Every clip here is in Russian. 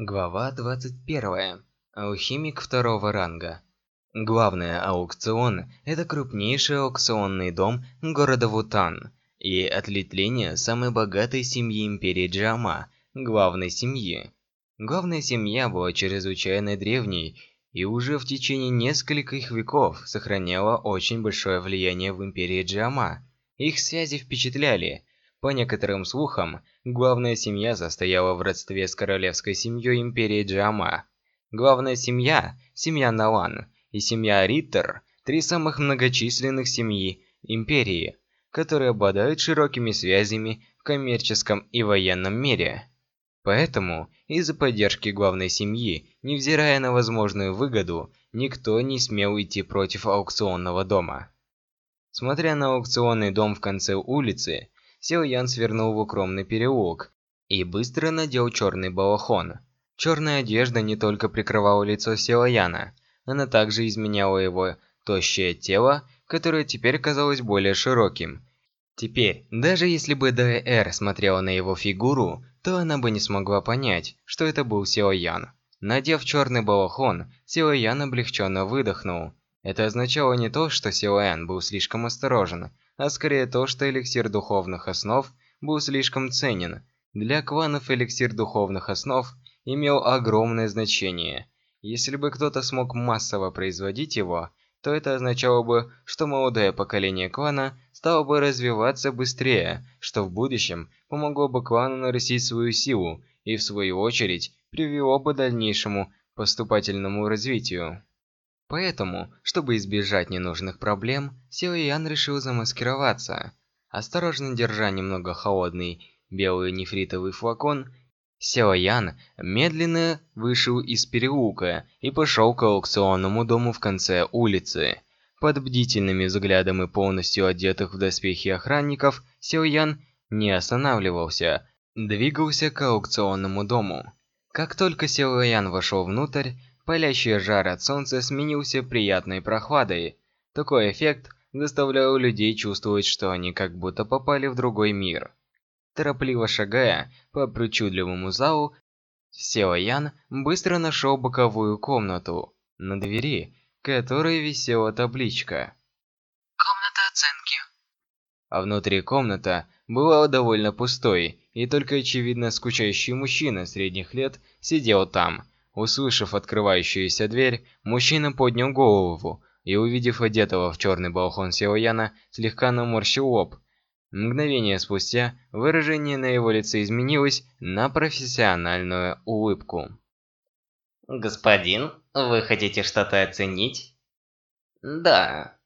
Глава 21. Алхимик второго ранга. Главный аукцион – это крупнейший аукционный дом города Вутан и отлетление самой богатой семьи Империи Джама, главной семьи. Главная семья была чрезвычайно древней и уже в течение нескольких веков сохраняла очень большое влияние в Империи Джама. Их связи впечатляли – по некоторым слухам, главная семья состояла в родстве с королевской семьей Империи Джама. Главная семья, семья Налан и семья Риттер – три самых многочисленных семьи Империи, которые обладают широкими связями в коммерческом и военном мире. Поэтому, из-за поддержки главной семьи, невзирая на возможную выгоду, никто не смел идти против аукционного дома. Смотря на аукционный дом в конце улицы, Сил Ян свернул в укромный переулок и быстро надел черный балахон. Черная одежда не только прикрывала лицо Сила Яна, она также изменяла его тощее тело, которое теперь казалось более широким. Теперь, даже если бы ДР смотрела на его фигуру, то она бы не смогла понять, что это был Сила Ян. Надев черный балахон, Сила Ян облегченно выдохнул. Это означало не то, что Сила Ян был слишком осторожен, а скорее то, что эликсир духовных основ был слишком ценен. Для кланов эликсир духовных основ имел огромное значение. Если бы кто-то смог массово производить его, то это означало бы, что молодое поколение клана стало бы развиваться быстрее, что в будущем помогло бы клану нарастить свою силу и, в свою очередь, привело бы дальнейшему поступательному развитию. Поэтому, чтобы избежать ненужных проблем, Сил Ян решил замаскироваться. Осторожно держа немного холодный белый нефритовый флакон, Сила Ян медленно вышел из переулка и пошел к аукционному дому в конце улицы. Под бдительными взглядом и полностью одетых в доспехи охранников, Сил Ян не останавливался, двигался к аукционному дому. Как только Сил Ян вошел внутрь, Палящий жар от солнца сменился приятной прохладой. Такой эффект заставлял людей чувствовать, что они как будто попали в другой мир. Торопливо шагая по причудливому залу, Сео Ян быстро нашел боковую комнату, на двери которой висела табличка. Комната оценки. А внутри комната была довольно пустой, и только очевидно скучающий мужчина средних лет сидел там, Услышав открывающуюся дверь, мужчина поднял голову и, увидев одетого в черный балахон Силаяна, слегка наморщил лоб. Мгновение спустя выражение на его лице изменилось на профессиональную улыбку. «Господин, вы хотите что-то оценить?» «Да».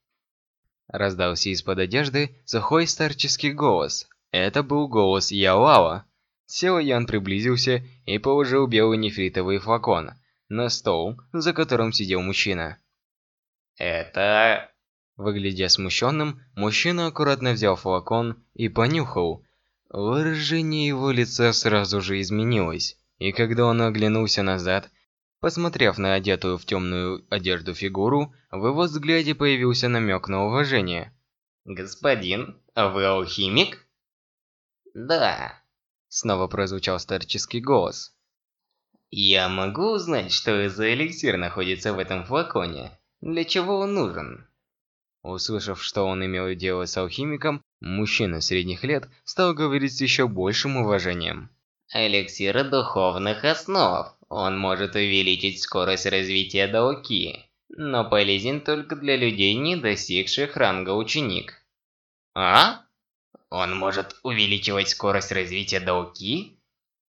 Раздался из-под одежды сухой старческий голос. Это был голос Яолао. Сел Ян приблизился и положил белый нефритовый флакон на стол, за которым сидел мужчина. «Это...» Выглядя смущенным, мужчина аккуратно взял флакон и понюхал. Выражение его лица сразу же изменилось, и когда он оглянулся назад, посмотрев на одетую в темную одежду фигуру, в его взгляде появился намек на уважение. «Господин, вы алхимик?» «Да», Снова прозвучал старческий голос. «Я могу узнать, что за эликсир находится в этом флаконе? Для чего он нужен?» Услышав, что он имел дело с алхимиком, мужчина средних лет стал говорить с еще большим уважением. «Эликсир духовных основ. Он может увеличить скорость развития Дауки, но полезен только для людей, не достигших ранга ученик». «А?» Он может увеличивать скорость развития Дауки?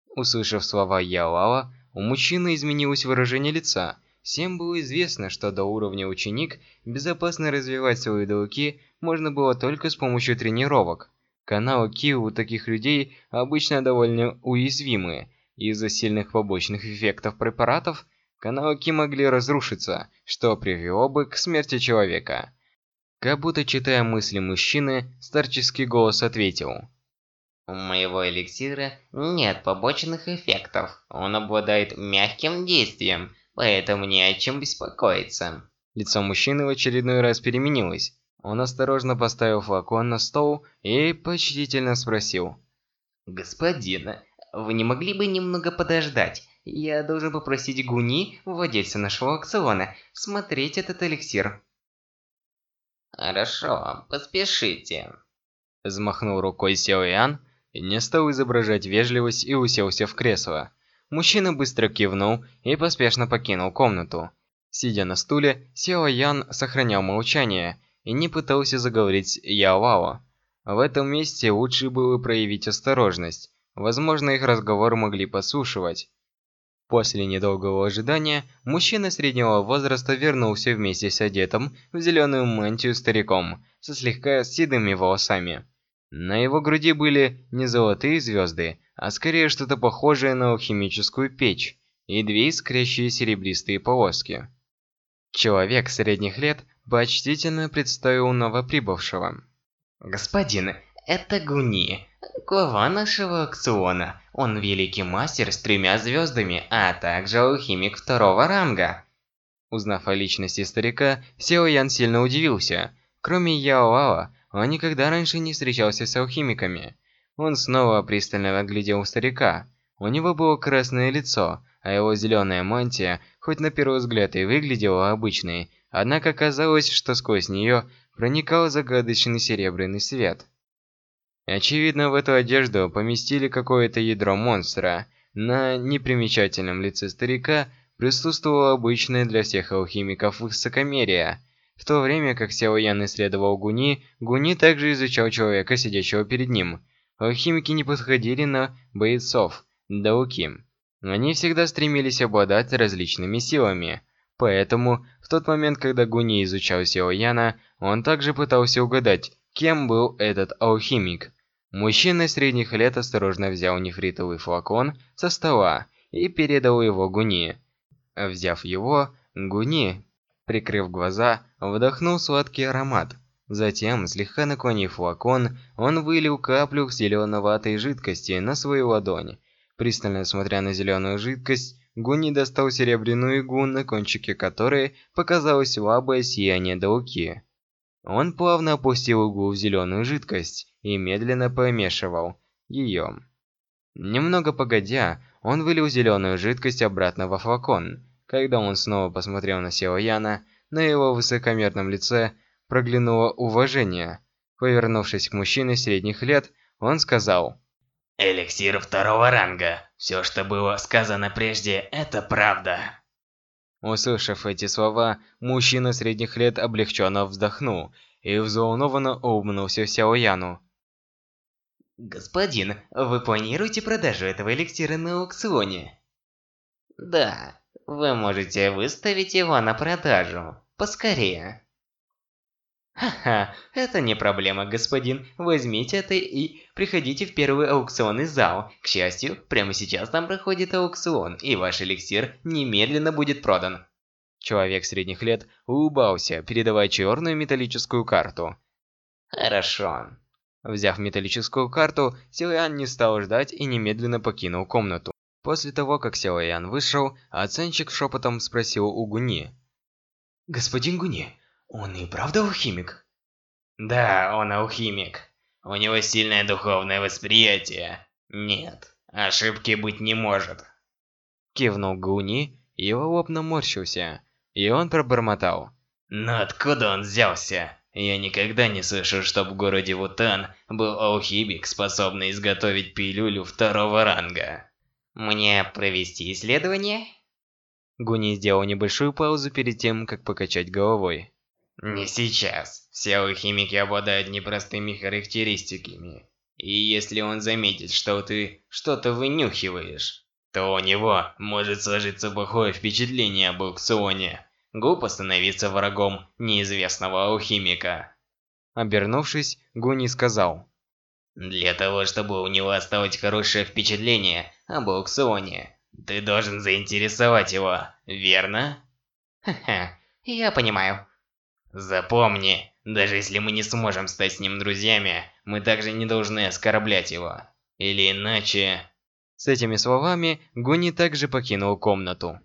Услышав слова Ялала, у мужчины изменилось выражение лица. Всем было известно, что до уровня ученик безопасно развивать свою Дауки можно было только с помощью тренировок. Каналы Ки у таких людей обычно довольно уязвимые. Из-за сильных побочных эффектов препаратов, каналы Ки могли разрушиться, что привело бы к смерти человека. Как будто читая мысли мужчины, старческий голос ответил. У моего эликсира нет побочных эффектов. Он обладает мягким действием, поэтому не о чем беспокоиться. Лицо мужчины в очередной раз переменилось. Он осторожно поставил флакон на стол и почтительно спросил. «Господин, вы не могли бы немного подождать? Я должен попросить Гуни, владельца нашего аукциона, смотреть этот эликсир. Хорошо, поспешите. Взмахнул рукой Сяо Ян и не стал изображать вежливость и уселся в кресло. Мужчина быстро кивнул и поспешно покинул комнату. Сидя на стуле, Сяо Ян сохранял молчание и не пытался заговорить Яо В этом месте лучше было проявить осторожность. Возможно, их разговор могли подслушивать. После недолгого ожидания, мужчина среднего возраста вернулся вместе с одетым в зеленую мантию стариком со слегка седыми волосами. На его груди были не золотые звезды, а скорее что-то похожее на алхимическую печь и две искрящие серебристые полоски. Человек средних лет почтительно представил новоприбывшего. «Господин, это Гуни, глава нашего аукциона. Он великий мастер с тремя звездами, а также алхимик второго ранга». Узнав о личности старика, Сео Ян сильно удивился. Кроме Яо Лао, он никогда раньше не встречался с алхимиками. Он снова пристально оглядел старика. У него было красное лицо, а его зеленая мантия, хоть на первый взгляд и выглядела обычной, однако казалось, что сквозь нее проникал загадочный серебряный свет. Очевидно, в эту одежду поместили какое-то ядро монстра. На непримечательном лице старика присутствовало обычное для всех алхимиков высокомерие. В то время как Сяо Ян исследовал Гуни, Гуни также изучал человека, сидящего перед ним. Алхимики не подходили на бойцов, дауки. Они всегда стремились обладать различными силами. Поэтому, в тот момент, когда Гуни изучал Сео Яна, он также пытался угадать, кем был этот алхимик. Мужчина средних лет осторожно взял нефритовый флакон со стола и передал его Гуни. Взяв его, Гуни, прикрыв глаза, вдохнул сладкий аромат. Затем, слегка наклонив флакон, он вылил каплю зеленоватой жидкости на свою ладонь Пристально смотря на зеленую жидкость, Гуни достал серебряную иглу, на кончике которой показалось слабое сияние Дауки. Он плавно опустил иглу в зеленую жидкость и медленно помешивал ее. Немного погодя, он вылил зеленую жидкость обратно во флакон. Когда он снова посмотрел на Сео Яна, на его высокомерном лице проглянуло уважение. Повернувшись к мужчине средних лет, он сказал Эликсир второго ранга. Все, что было сказано прежде, это правда. Услышав эти слова, мужчина средних лет облегченно вздохнул и взволнованно улыбнулся Сяо Яну. «Господин, вы планируете продажу этого эликсира на аукционе?» «Да, вы можете выставить его на продажу. Поскорее». Ха-ха, это не проблема, господин. Возьмите это и приходите в первый аукционный зал. К счастью, прямо сейчас там проходит аукцион, и ваш эликсир немедленно будет продан. Человек средних лет улыбался, передавая черную металлическую карту. Хорошо. Взяв металлическую карту, Силуян не стал ждать и немедленно покинул комнату. После того, как Силуян вышел, оценщик шепотом спросил у Гуни. «Господин Гуни, он и правда алхимик? Да, он алхимик. У него сильное духовное восприятие. Нет, ошибки быть не может. Кивнул Гуни, его лоб наморщился, и он пробормотал. Но откуда он взялся? Я никогда не слышал, что в городе Вутан был алхимик, способный изготовить пилюлю второго ранга. Мне провести исследование? Гуни сделал небольшую паузу перед тем, как покачать головой. Не сейчас. Все алхимики обладают непростыми характеристиками. И если он заметит, что ты что-то вынюхиваешь, то у него может сложиться плохое впечатление об аукционе. Глупо становиться врагом неизвестного алхимика. Обернувшись, Гуни сказал. Для того, чтобы у него осталось хорошее впечатление об аукционе, ты должен заинтересовать его, верно? Ха-ха, я понимаю. Запомни, даже если мы не сможем стать с ним друзьями, мы также не должны оскорблять его. Или иначе... С этими словами Гуни также покинул комнату.